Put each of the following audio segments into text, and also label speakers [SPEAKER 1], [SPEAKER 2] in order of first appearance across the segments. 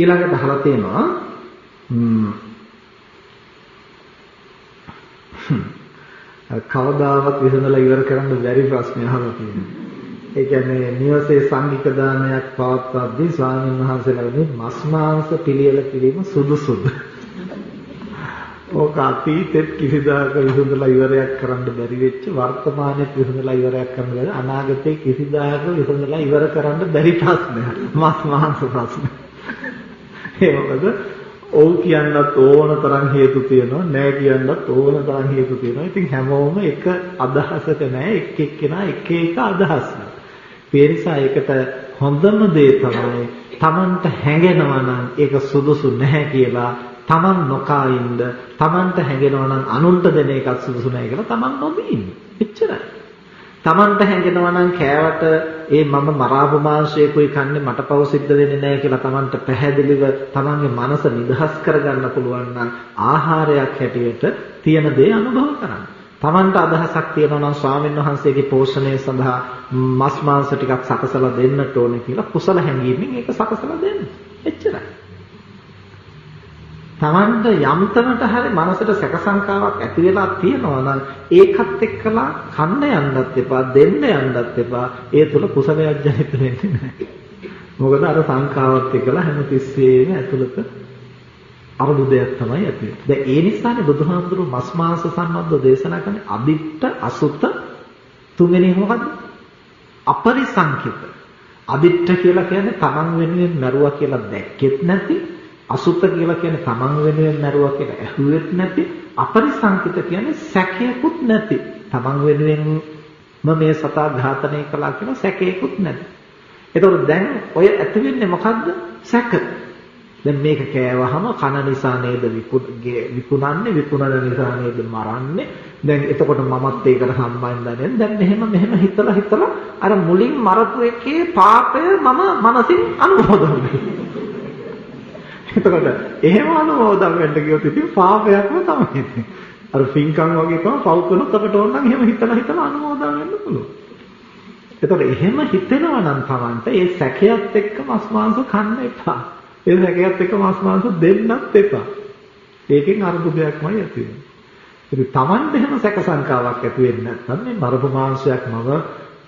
[SPEAKER 1] ඊළඟට අහලා තියෙනවා කවදාවත් විසඳලා ඉවර කරන්න බැරි ප්‍රශ්නයක් අහලා තියෙනවා. ඒ කියන්නේ නිවසේ සංගීත දානයක් පවත්වද්දී ස්වාමීන් වහන්සේලාගේ මස් මාංශ පිළියෙල කිරීම සුදුසුද? ඕක අතීතෙත් කිසිදාක විසඳලා ඉවරයක් කරන්න බැරි වෙච්ච වර්තමානයේත් විසඳලා ඉවරයක් කරන්න බැරි අනාගතේ කිසිදාක විසඳලා ඉවර කරන්න බැරි ප්‍රශ්නයක්. මස් මාංශ ප්‍රශ්න. ඒ මොකද ඔව් කියන්නත් ඕන තරම් හේතු තියෙනවා නෑ කියන්නත් ඕන තරම් හේතු තියෙනවා. ඉතින් හැමෝම එක අදහසක නෑ එක් එක්කෙනා එක එක අදහස්. ඒ නිසා ඒකට හොඳම දේ තමයි Tamanට හැඟෙනවා නම් ඒක සුදුසු නැහැ කියලා Taman නොකා ඉන්න Tamanට හැඟෙනවා නම් අනුන්ට දෙන එකත් සුදුසු නැහැ කියලා Taman නොබී ඉන්න. එච්චරයි. Tamanට හැඟෙනවා නම් කෑවට ඒ මම මරාපු මාංශයකුයි කන්නේ මට පව සිද්ධ වෙන්නේ නැහැ කියලා Tamanට පැහැදිලිව Tamanගේ මනස නිදහස් කරගන්න පුළුවන් නම් ආහාරයක් හැටියට තියෙන දේ අනුභව කරන්න. Tamanට අදහසක් තියෙනවා නම් ස්වාමීන් වහන්සේගේ පෝෂණය සඳහා මස් මාංශ ටිකක් සකසලා දෙන්නට ඕනේ කියලා කුසල හැඟීමෙන් ඒක සකසලා දෙන්න. එච්චරයි. Tamanට යම්තමට හරි මනසට සැක සංකාවක් ඇති වෙලා තියෙනවා නම් ඒකත් එක්කලා කන්න යන්නත් එපා දෙන්න යන්නත් එපා ඒ තුල කුසලයක් ජනිත වෙන්නේ නැහැ. මොකද අර සංකාවත් එක්කලා හැමතිස්සෙම ඇතුළත අරුබුදයක් තමයි ඇති වෙන්නේ. දැන් ඒ නිසානේ බුදුහාමුදුරු මස් මාංශ සම්බන්ධව දේශනා කරන්නේ අදිත්ත අසුත තුන්වෙනි මොකද්ද? අපරිසංකිත. අදිත්ත කියලා කියන්නේ Taman වෙනුවෙන් මරුවා කියලා දැක්කෙත් නැති අසුත කියලා කියන්නේ තමන් වෙනුවෙන් මරුවා කියලා ඇහුවෙත් නැති අපරිසංකිත කියන්නේ සැකයකුත් නැති තමන් වෙනුවෙන්ම මේ සතා ඝාතනය කළා කියලා සැකයකුත් නැති. ඒතකොට දැන් ඔය ඇති වෙන්නේ මොකද්ද? සැක. දැන් මේක කෑවහම කන නිසා නේද විකුණන්නේ විකුණන නිසා නේද මරන්නේ දැන් එතකොට මමත් ඒකට සම්බන්ධ දැන් මෙහෙම මෙහෙම හිතලා හිතලා අර මුලින් මරපු එකේ පාපය මම මනසින් අනුමෝදන් එතකොට එහෙම අනුමෝදන් වෙන්න ගියොත් ඉතින් පාපයක්ම තමයි. අර පින්කම් වගේ තමයි පව් කළොත් අපිට ඕන නම් එහෙම හිතලා හිතලා අනුමෝදන් වෙන්න පුළුවන්. එතකොට එහෙම හිතෙනවා නම් Tamanට ඒ සැකයත් එක්ක මස් මාංශ කන්න එපා. ඒ සැකයත් එක්ක මස් මාංශ දෙන්නත් එපා. ඒකෙන් අරුබුදයක්මයි ඇති වෙන්නේ. ඉතින් Tamanට එහෙම සැක සංකාවක් ඇති වෙන්නේ නැත්නම් මේ මරපු මාංශයක් මම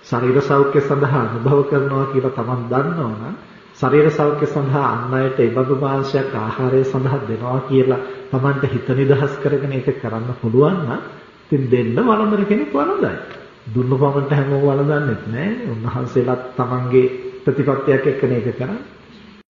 [SPEAKER 1] ශරීර සෞඛ්‍ය සඳහා අනුභව කරනවා කියලා Taman දන්නවනම් ශරීර සෞඛ්‍ය සඳහා අන් අයට ඒබඳු මාංශයක් ආහාරය සඳහා දෙනවා කියලා Tamanට හිත නිදහස් කරගෙන ඒක කරන්න පුළුවන් නම් ඉතින් දෙන්න වළඳන කෙනෙක් වළඳයි. දුන්න පමණට හැමෝම වළඳන්නෙත් නෑ. උන්වහන්සේලාත් Tamanගේ ප්‍රතිපත්තියක් එක්කනේ ඒක කරන්නේ.